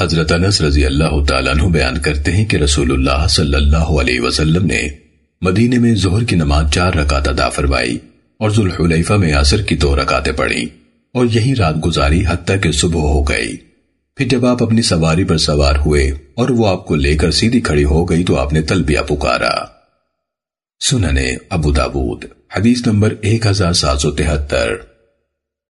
حضرت انس رضی اللہ تعالیٰ عنہ بیان کرتے ہیں کہ رسول اللہ صلی اللہ علیہ وسلم نے مدینے میں ظہر کی نماز چار رکعت ادا فرمائی اور ذوالحلیفہ میں عصر کی دو رکعتیں پڑھی اور یہی رات گزاری حتیٰ کہ صبح ہو گئی۔ پھر جب آپ اپنی سواری پر سوار ہوئے اور وہ آپ کو لے کر سیدھی کھڑی ہو گئی تو آپ نے تلبیہ پکارا۔ سننے ابو دابود حدیث نمبر ایک ہزار سات سو تہتر۔